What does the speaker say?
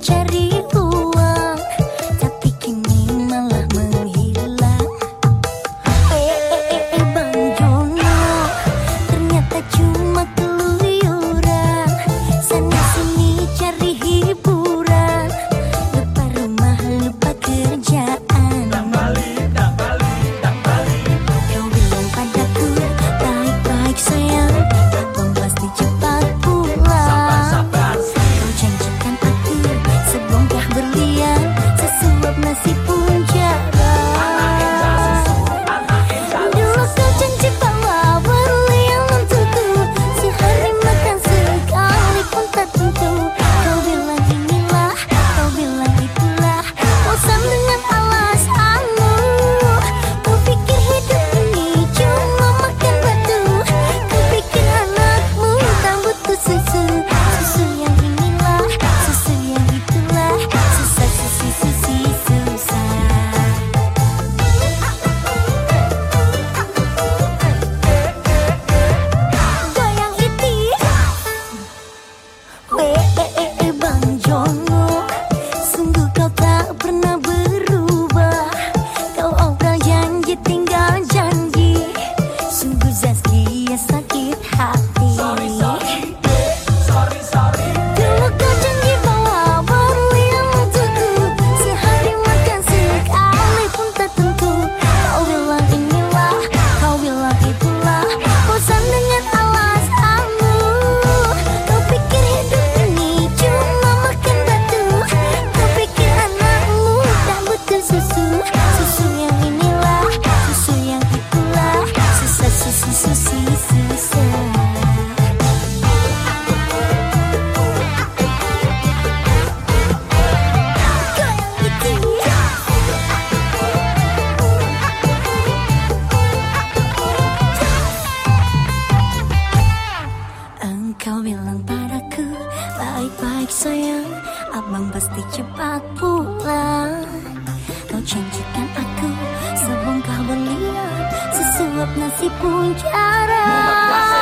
echar baik-baik sayang. Abang pasti cepat pulang. Kau janjikan aku sebongkah berlian. Sesuap nasi pun jarang.